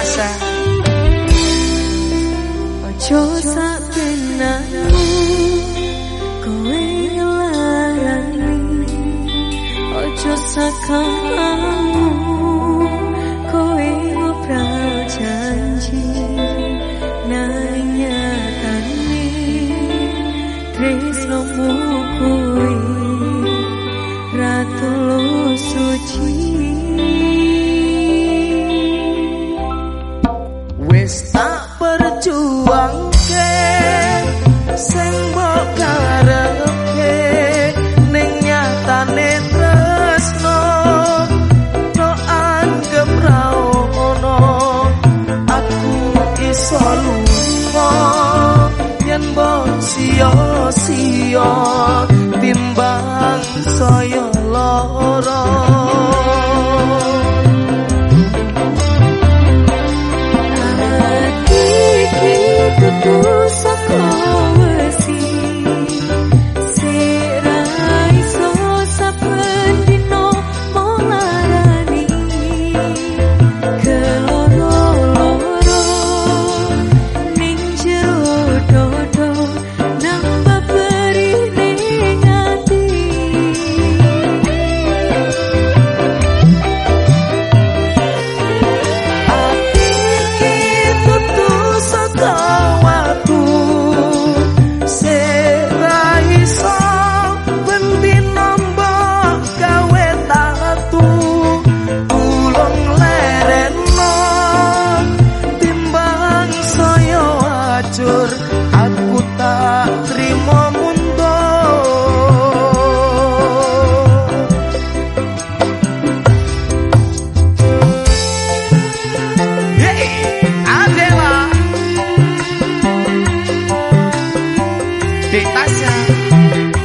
Asa Ojo sapenaku kowe larani. Ojo sakamu kowe ngobral janji. Nang nyatane tresnomu kuwi ratulus suci. wis tak perjuangke sing mbok karepke ning nyatane tresno kok anggep ra ono aku iso lunga yen mbok sia-sia timbang saya Deitação